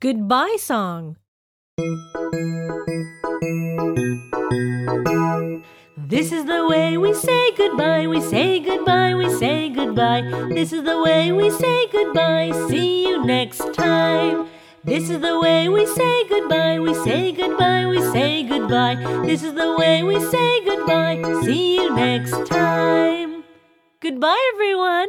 Goodbye song. This is the way we say goodbye, we say goodbye, we say goodbye. This is the way we say goodbye, see you next time. This is the way we say goodbye, we say goodbye, we say goodbye. This is the way we say goodbye, see you next time. Goodbye, everyone.